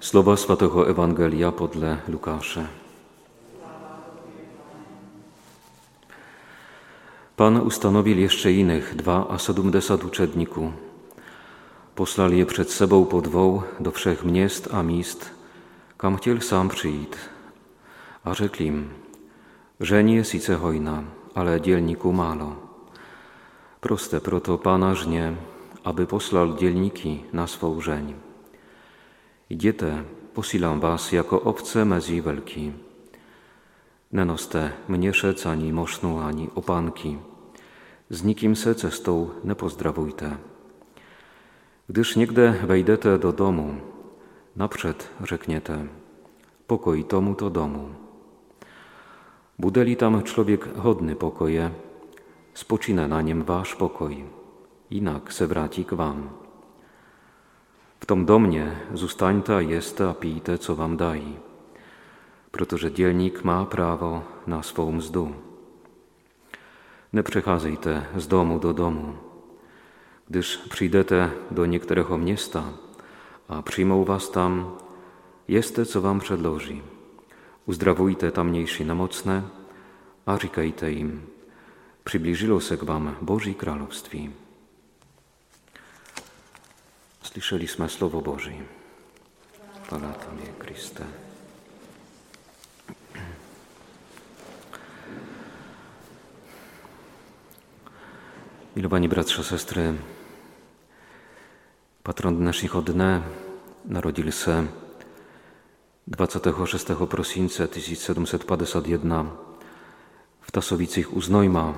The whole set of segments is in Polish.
Słowa Świętego Ewangelia podle Lukasze. Pan ustanowił jeszcze innych dwa a sedmdesat uczedników. Poslal je przed sebou po dvou do všech měst a míst, kam sám přijít. A řekl jim, žení je sice hojna, ale dělníků málo. Proste proto Pana żnie, aby poslal dzielniki na swą żeń. Idziecie, posilam was jako owce mezi wielki. Nenoste mnie szec ani mosznu, ani opanki. Z nikim se cestą nie pozdrawujte. Gdyż niegde wejdete do domu, naprzed rzekniete, pokoj tomu to domu. Budeli tam człowiek hodny pokoje, spoczyna na niem wasz pokoj, inak se wraci k wam. Tom domnie zostańta jeste a pijte, co wam daj, protože dzielnik ma prawo na swą mzdu. Nie przechadzajte z domu do domu, gdyż przyjdete do niektórego miasta, a przyjmą was tam, jeste, co wam przedloży. Uzdrawujte tamniejsi na mocne, a říkajte im, przybliżyło się k wam Bożí Królestwie. Słyszeliśmy Słowo Boże. Chwała Tobie, Chryste. Milowani bratrze, sestry, patron naszego dne narodził się 26 prosinca 1751 w Tasowicach u Znojma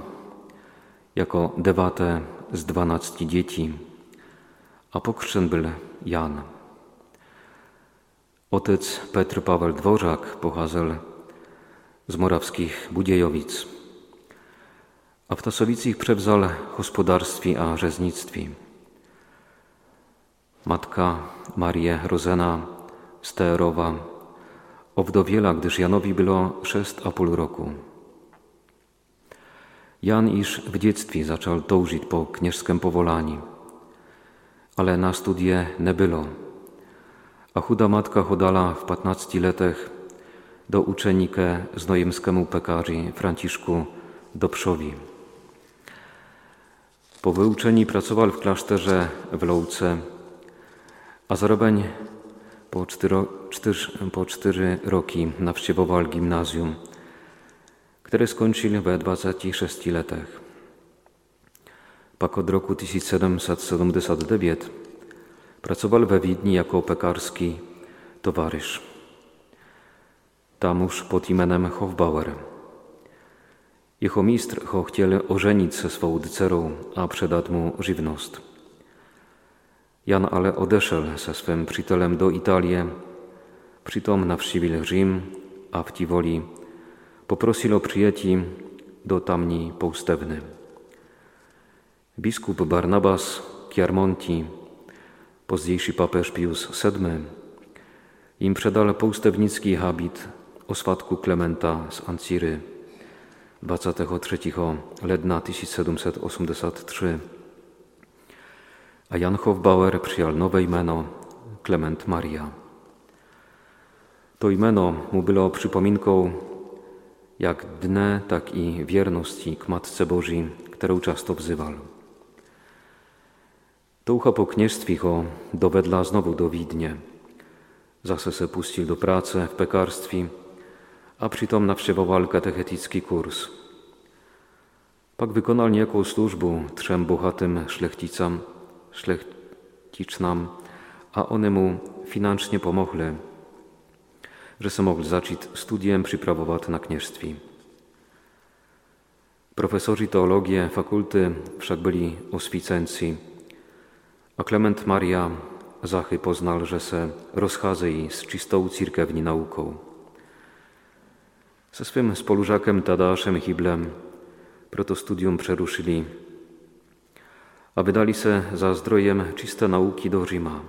jako dewate z 12 dzieci, a pokrzyczen był Jan. Otec Petr Paweł Dworzak pochodził z morawskich Budziejowic, a w Tasowicach przewzał gospodarstwie a rzeznictwie. Matka Maria Rozena Steerowa owdowiela, gdyż Janowi było sześć a pół roku. Jan iż w dziectwie zaczął dążyć po knieżskim powolani, ale na studie nie było, a chuda matka chodala w 15 latach do uczenikę znojemskiemu pekarzy Franciszku Dobszowi. Po wyuczeni pracował w klasztorze w Louce, a zarobeń po cztery, po cztery roki nawściewował gimnazjum, które skończył we 26 latach. Pak od roku 1779 pracował we Widni jako pekarski towarzysz. Tamuż pod imieniem Hofbauer. Jeho mistrz ho ożenić ze swą dycerą, a przedać mu żywność. Jan ale odeszedł ze swym przytelem do Italii, przytom nawściwił Rzym, a w Tivoli poprosił o przyjęcie do tamni poustewny. Biskup Barnabas Chiarmonti, pozdější papeż Pius VII, im przedał poustewnicki habit o swadku Klementa z Anciry 23 ledna 1783 a Jan Hofbauer przyjął nowe imieno Klement Maria. To imieno mu było przypominką jak dne, tak i wierności k Matce Bożej, którą często wzywał. Toucha po knieżstwie ho dovedla znowu do Widnie. Zase se puścił do pracy w pekarstwie, a przytom nawsiewował katecheticki kurs. Pak wykonał niejaką służbę trzem bohatym szlechticam, szlechticznom, a one mu financznie pomogli, że se mogli zacząć studiem przyprawować na knieżstwie. Profesorzy teologii fakulty wszak byli oswicenci, a Klement Maria zachy poznal, że se rozchadza z czystą cirkewni nauką. Ze swym spolużakiem Tadaszem Hiblem proto studium przeruszyli, a wydali se za zdrojem czyste nauki do Rzyma.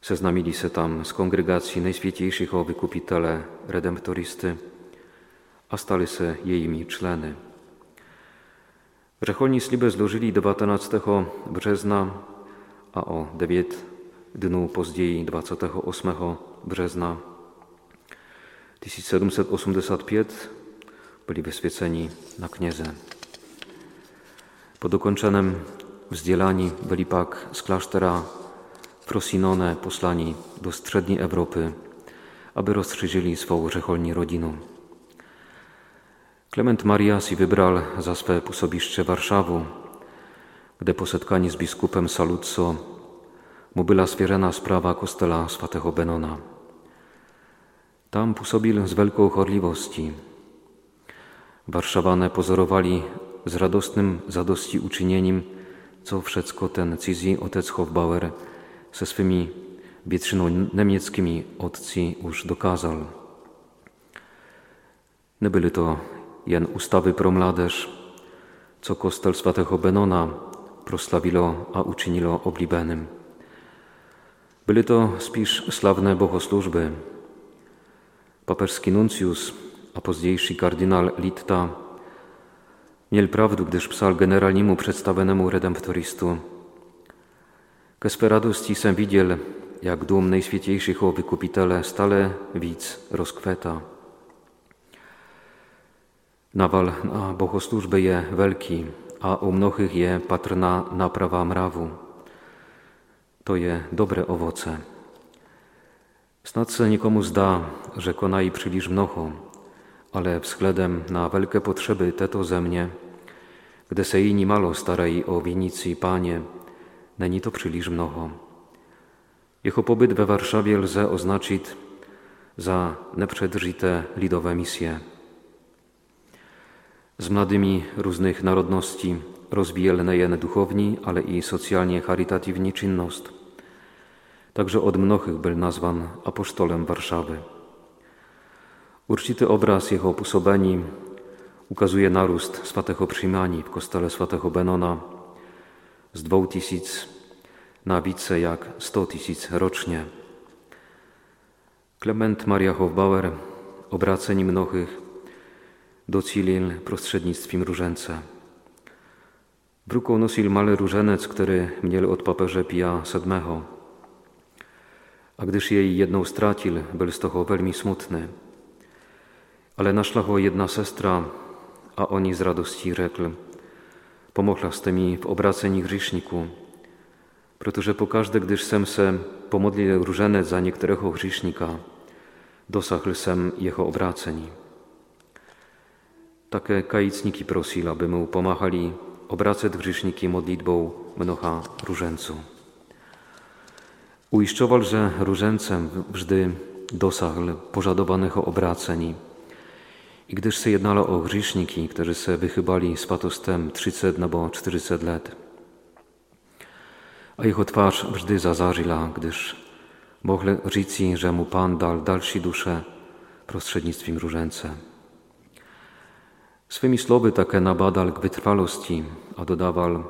Seznamili se tam z kongregacji najświętejszych o wykupitele, redemptoristy, a stali se jeimi czleny. Rzecholni sliby złożyli 19 brzezna, a o 9 dnu později 28. března 1785 byli wyswieceni na knieze. Po dokończonym wzdzielani byli pak z klasztora Frosinone poslani do střední Europy, aby rozszerzyli swą rzecholni rodziną. Klement Maria si wybral za swe působiště Warszawu, gdzie po setkaniu z biskupem Saluzzo mu była sfierzena sprawa kostela svatého Benona. Tam působil z wielką chorliwości. Warszawane pozorowali z radosnym zadości uczynieniem, co wszystko ten cizji otec Hofbauer ze swymi wietrzyną niemieckimi otci już dokazał. Nie były to jen ustawy pro mladeż, co kostel swatego Benona proslavilo a uczynilo oblibenym. Były to spisz sławne bohosłużby, Papeżski nuncjus, a późniejszy kardynał Litta miał prawdę, gdyż psal generalnemu przedstawionemu redemptoristu Ke swe radości sem widział, jak dum najświętejszych o wykupitele stale widz rozkweta. Nawal na bohosłużbę je wielki, a u mnohych je patrna naprawa mrawu. To je dobre owoce. Snad se nikomu zda, że konai przyliż mnoho, ale względem na wielkie potrzeby teto ze mnie, gdy se inni malo starej o winicji Panie, není to przyliż mnoho. Jeho pobyt we Warszawie lze oznaczyć za neprzedrżyte lidowe misje. Z mladymi różnych narodności rozwijel nejen duchowni, ale i socjalnie charytatywni czynność – Także od mnohych był nazwan apoštolem Warszawy. Uczcity obraz jego opusobeni ukazuje naróst swatego przyjmani w kostele swatego Benona z dwóch tysięcy na wice jak sto tysięcy rocznie. Klement Maria Hofbauer, obraceni mnohych, docilił prostřednictvím różence. W ruku nosil mały różenec, który miał od papieża Pia VII. A gdyż jej jedną stracił, był z toho veľmi smutny. Ale našla ho jedna sestra a oni z radości řekl, pomohla z tymi w obracení hříšniku, protože pokażdy, gdyż sem se pomodlił różenec za niektóreho hříšnika, dosahl sem jeho obracení. Takie kajicniki prosil, aby mu pomachali obracet hříšniky modlitbą mnoha różeńców. Uiszczował, że różańcem wżdy dosahl pożadowanych obraceni. I gdyż się jednalo o grzeszniki, którzy se wychybali z patostem 300 albo 400 lat. A jego twarz wżdy zazażyła, gdyż mogle życi, że mu Pan dal dalszy duszę prostřednictvím różańce. Swymi słowy takie nabadal k wytrwalości, a dodawał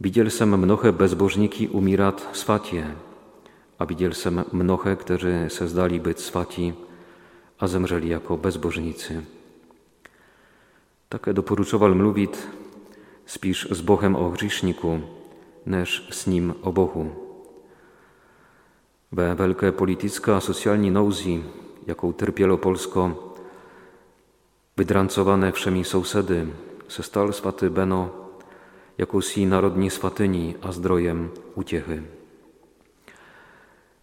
Widziel jsem mnohé bezbožníky umírat svatě a widziel jsem mnohé, którzy se zdali być swati, a zemrzeli jako bezbożnicy. Takie doporuczował mluvit, spisz z Bochem o hříšniku, než z nim o Bohu. We wielkie polityczne a socjalni nouzi, jaką trpielo Polsko, wydrancowane wszemi sousedy, se stal swaty Beno jakousi narodní swatyni a zdrojem uciechy.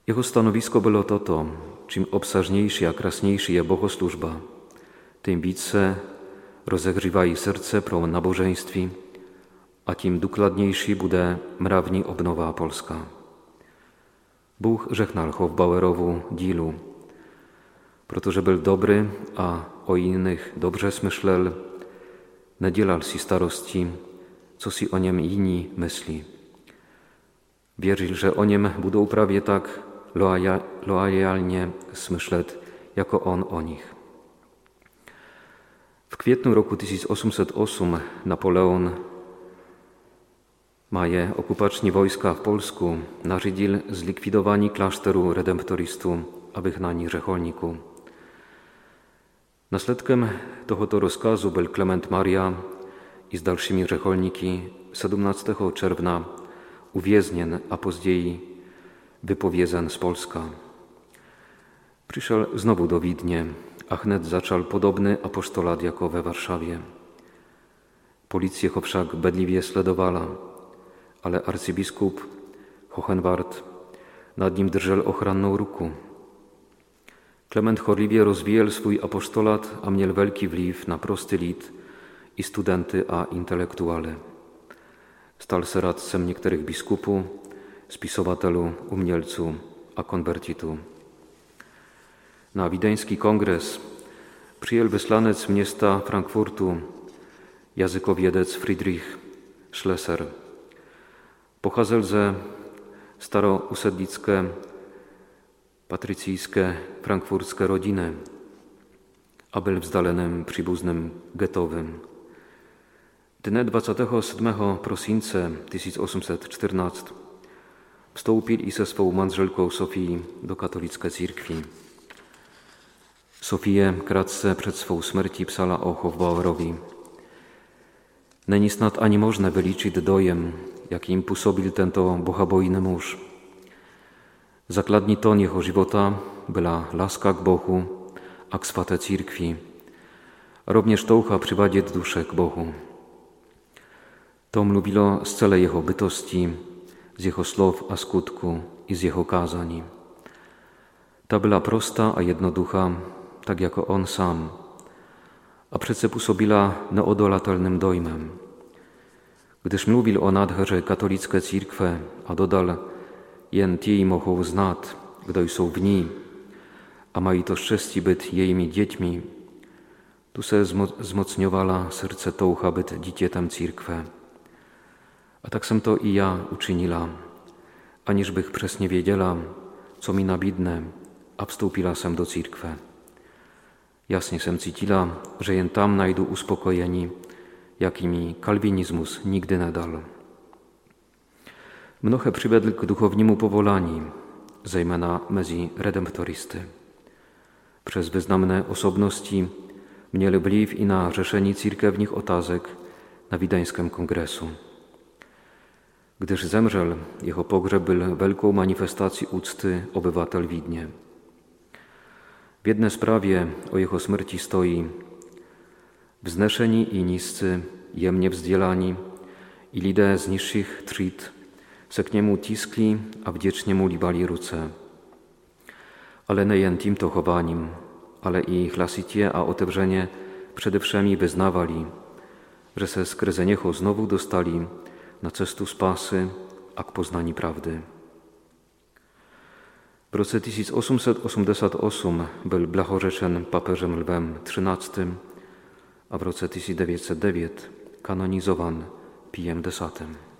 Jeho stanowisko było toto, czym obsażniejszy a krasniejszy je bohoslużba, tym více rozehřívají serce pro nabożeństwi, a tym dokładniejszy bude mrawni obnowa Polska. Bóg żechnal Hofbauerowu dilu, protože był dobry, a o innych dobrze smyślel, nie dzielal si starosti, co si o niem inni myśli. Wierzył, że o niem będą prawie tak lojalnie smyśleć, jako on o nich. W kwietniu roku 1808 Napoleon maje okupaczni wojska w Polsku narzydził zlikwidowani klasztoru redemptoristu Abychnani Rzecholniku. Następkiem tohoto rozkazu był Klement Maria i z dalszymi rzecholniki 17 czerwca uwięznień, a później wypowiedzen z Polska. Przyszedł znowu do Widnie, a wnet zaczął podobny apostolat jako we Warszawie. Policja go wszak bedliwie sledowała, ale arcybiskup Hohenwart nad nim drżel ochranną ruku. Klement chorliwie rozwijał swój apostolat, a miał wielki wliw na prosty lid i studenty a intelektuale. Stal se radcem niektórych biskupów, spisowatelu, umielcu a konwertitu. Na wideński kongres przyjął wyslanec miasta Frankfurtu jazykowiedec Friedrich Schlesser. Pochodził ze starousedlickie, patrycyjskie, frankfurtskie rodziny, a był wzdalenym przybuznym getowym. Dne 27 prosince 1814 wstąpił i ze swą mandrzelką Sofii do katolickiej cirkwi. Sofię kratce przed swą śmierci psala o Hofbauerowi. Není snad ani možné vyličit dojem, jakým působil tento bohabojný muž. Zakladní tón jeho života byla láska k Bohu a k svaté církvi. Rovněž toucha přivádět duše k Bohu. To mluvilo z celé jeho bytosti, z jeho slov a skutku i z jeho kázání. Ta byla prosta a jednoducha, tak jako on sam, a přece působila neodolatelnym dojmem. Gdyż mówił o nadherze katolickie církve a dodal, jen jej mohou znát, kdo jsou v ní a mají to štěstí být jejími dětmi, tu se zmocňovala srdce toucha být dítětem církve. A tak jsem to i ja uczynila, aniż bych przesnie wiedziała, co mi nabidne, a wstąpiła sem do církve. Jasnie sem cítila, że jen tam najdu uspokojeni, jakimi kalwinizmus nigdy nie dal. Mnohe przywedł k duchowniemu powolani, zejmena mezi redemptoristy. Przez wyznamne osobności mieli i na rzeszenie cirkewnych otazek na Widańskim Kongresu. Gdyż zemrzel, jego pogrzeb był wielką manifestacji uczty obywatel Widnie. W jednej sprawie o jego śmierci stoi Wzneszeni i niscy, jemnie wzdzielani, i lidę z niższych trit, se k niemu tiskli, a wdzięcznie mu libali ruce. Ale nie jen tym to chowaniem, ale i chlasitie a otewrzenie przede wszemi wyznawali, że se skryzeniecho znowu dostali na cestu spasy, a k poznani prawdy. W roku 1888 był blachorzeczen papeżem Lwem XIII, a w roku 1909 kanonizowany Pijem X.